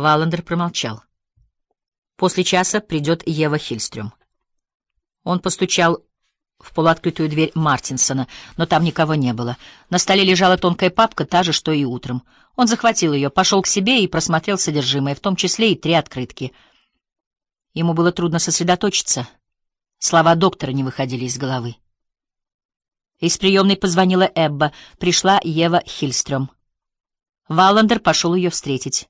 Валандер промолчал. После часа придет Ева Хильстрюм. Он постучал в полуоткрытую дверь Мартинсона, но там никого не было. На столе лежала тонкая папка, та же, что и утром. Он захватил ее, пошел к себе и просмотрел содержимое, в том числе и три открытки. Ему было трудно сосредоточиться. Слова доктора не выходили из головы. Из приемной позвонила Эбба. Пришла Ева Хильстрём. Валандер пошел ее встретить.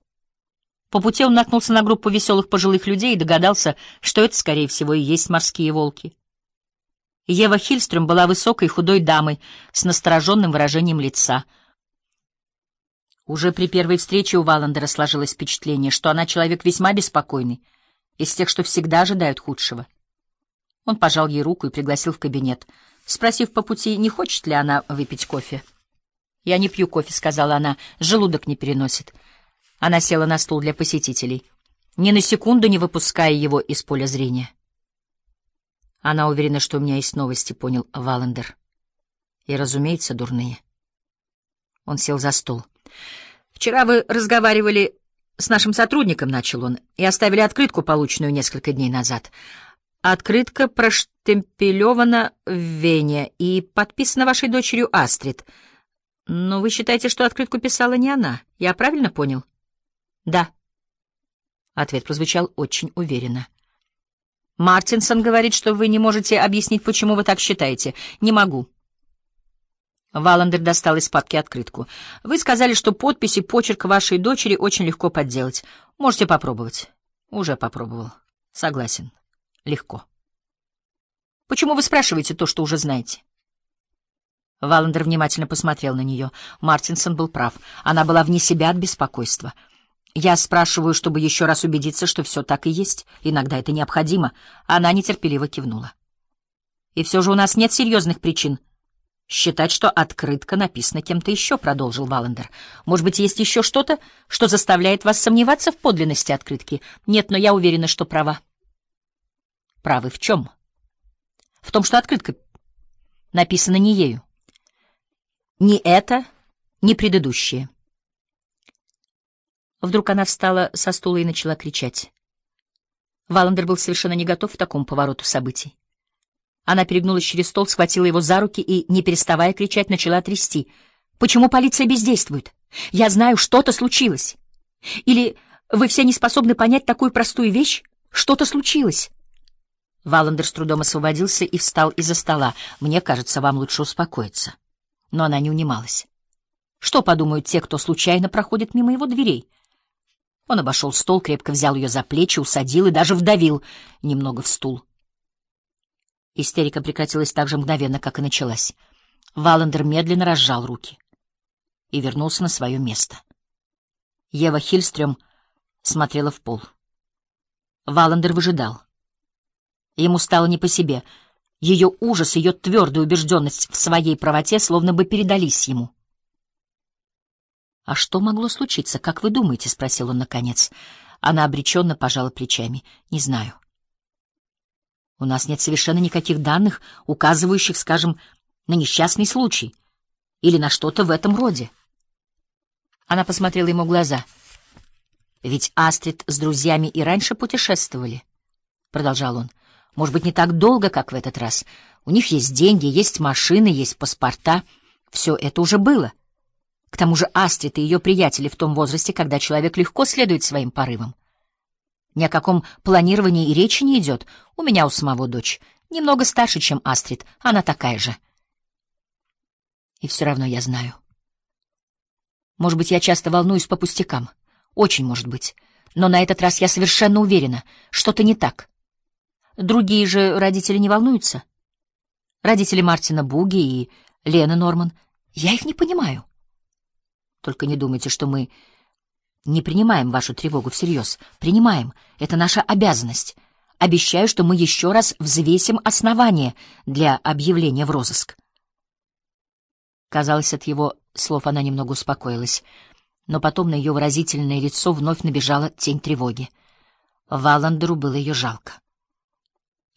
По пути он наткнулся на группу веселых пожилых людей и догадался, что это, скорее всего, и есть морские волки. Ева Хильстрöm была высокой худой дамой с настороженным выражением лица. Уже при первой встрече у Валандера сложилось впечатление, что она человек весьма беспокойный, из тех, что всегда ожидают худшего. Он пожал ей руку и пригласил в кабинет, спросив по пути, не хочет ли она выпить кофе. «Я не пью кофе», — сказала она, — «желудок не переносит». Она села на стул для посетителей, ни на секунду не выпуская его из поля зрения. Она уверена, что у меня есть новости, понял Валандер. И, разумеется, дурные. Он сел за стол. Вчера вы разговаривали с нашим сотрудником, начал он, и оставили открытку, полученную несколько дней назад. Открытка проштемпелевана в Вене и подписана вашей дочерью Астрид. Но вы считаете, что открытку писала не она? Я правильно понял? Да. Ответ прозвучал очень уверенно. Мартинсон говорит, что вы не можете объяснить, почему вы так считаете. Не могу. Валандер достал из папки открытку. Вы сказали, что подпись и почерк вашей дочери очень легко подделать. Можете попробовать. Уже попробовал. Согласен. Легко. Почему вы спрашиваете то, что уже знаете? Валандер внимательно посмотрел на нее. Мартинсон был прав. Она была вне себя от беспокойства. Я спрашиваю, чтобы еще раз убедиться, что все так и есть. Иногда это необходимо. Она нетерпеливо кивнула. И все же у нас нет серьезных причин считать, что открытка написана кем-то еще, продолжил Валандер. Может быть, есть еще что-то, что заставляет вас сомневаться в подлинности открытки? Нет, но я уверена, что права. Правы в чем? В том, что открытка написана не ею. Ни это, ни предыдущее. Вдруг она встала со стула и начала кричать. Валандер был совершенно не готов к такому повороту событий. Она перегнулась через стол, схватила его за руки и, не переставая кричать, начала трясти. «Почему полиция бездействует? Я знаю, что-то случилось. Или вы все не способны понять такую простую вещь? Что-то случилось?» Валандер с трудом освободился и встал из-за стола. «Мне кажется, вам лучше успокоиться». Но она не унималась. «Что подумают те, кто случайно проходит мимо его дверей?» Он обошел стол, крепко взял ее за плечи, усадил и даже вдавил немного в стул. Истерика прекратилась так же мгновенно, как и началась. Валандер медленно разжал руки и вернулся на свое место. Ева Хильстрём смотрела в пол. Валандер выжидал. Ему стало не по себе. Ее ужас, ее твердая убежденность в своей правоте словно бы передались ему. «А что могло случиться, как вы думаете?» — спросил он наконец. Она обреченно пожала плечами. «Не знаю». «У нас нет совершенно никаких данных, указывающих, скажем, на несчастный случай или на что-то в этом роде». Она посмотрела ему в глаза. «Ведь Астрид с друзьями и раньше путешествовали», — продолжал он. «Может быть, не так долго, как в этот раз. У них есть деньги, есть машины, есть паспорта. Все это уже было». К тому же Астрид и ее приятели в том возрасте, когда человек легко следует своим порывам. Ни о каком планировании и речи не идет. У меня у самого дочь. Немного старше, чем Астрид. Она такая же. И все равно я знаю. Может быть, я часто волнуюсь по пустякам. Очень может быть. Но на этот раз я совершенно уверена, что-то не так. Другие же родители не волнуются. Родители Мартина Буги и Лены Норман. Я их не понимаю. Только не думайте, что мы не принимаем вашу тревогу всерьез. Принимаем. Это наша обязанность. Обещаю, что мы еще раз взвесим основания для объявления в розыск. Казалось, от его слов она немного успокоилась, но потом на ее выразительное лицо вновь набежала тень тревоги. Валандеру было ее жалко.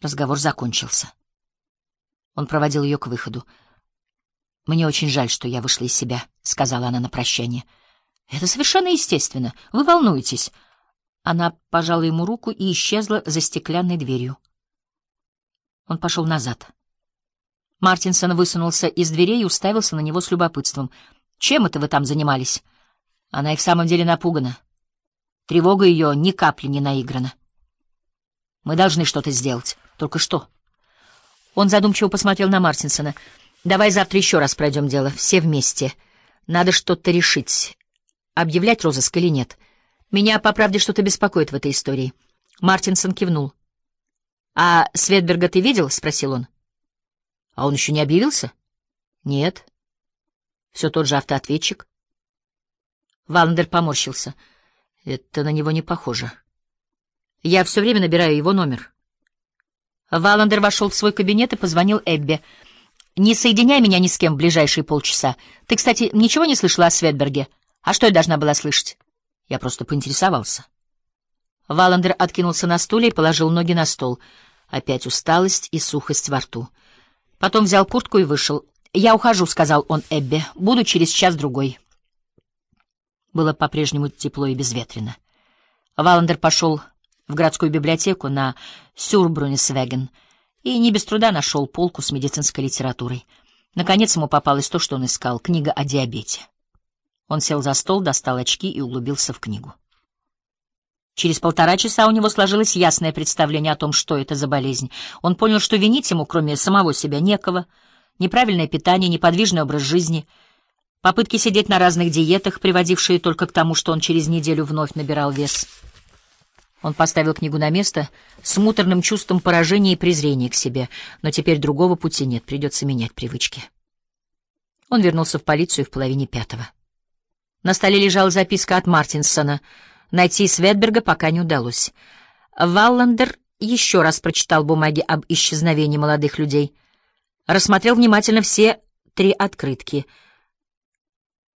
Разговор закончился. Он проводил ее к выходу. «Мне очень жаль, что я вышла из себя», — сказала она на прощание. «Это совершенно естественно. Вы волнуетесь. Она пожала ему руку и исчезла за стеклянной дверью. Он пошел назад. Мартинсон высунулся из дверей и уставился на него с любопытством. «Чем это вы там занимались?» Она и в самом деле напугана. Тревога ее ни капли не наиграна. «Мы должны что-то сделать. Только что?» Он задумчиво посмотрел на Мартинсона. «Давай завтра еще раз пройдем дело, все вместе. Надо что-то решить. Объявлять розыск или нет? Меня, по правде, что-то беспокоит в этой истории». Мартинсон кивнул. «А Светберга ты видел?» — спросил он. «А он еще не объявился?» «Нет». «Все тот же автоответчик». Валандер поморщился. «Это на него не похоже. Я все время набираю его номер». Валандер вошел в свой кабинет и позвонил Эбби. «Не соединяй меня ни с кем в ближайшие полчаса. Ты, кстати, ничего не слышала о Светберге? А что я должна была слышать?» Я просто поинтересовался. Валандер откинулся на стуле и положил ноги на стол. Опять усталость и сухость во рту. Потом взял куртку и вышел. «Я ухожу», — сказал он Эбби. «Буду через час-другой». Было по-прежнему тепло и безветренно. Валандер пошел в городскую библиотеку на Сюрбрунисвеген и не без труда нашел полку с медицинской литературой. Наконец ему попалось то, что он искал — книга о диабете. Он сел за стол, достал очки и углубился в книгу. Через полтора часа у него сложилось ясное представление о том, что это за болезнь. Он понял, что винить ему, кроме самого себя, некого. Неправильное питание, неподвижный образ жизни, попытки сидеть на разных диетах, приводившие только к тому, что он через неделю вновь набирал вес — он поставил книгу на место с муторным чувством поражения и презрения к себе, но теперь другого пути нет, придется менять привычки. Он вернулся в полицию в половине пятого. На столе лежала записка от Мартинсона. Найти Светберга пока не удалось. Валландер еще раз прочитал бумаги об исчезновении молодых людей. Рассмотрел внимательно все три открытки —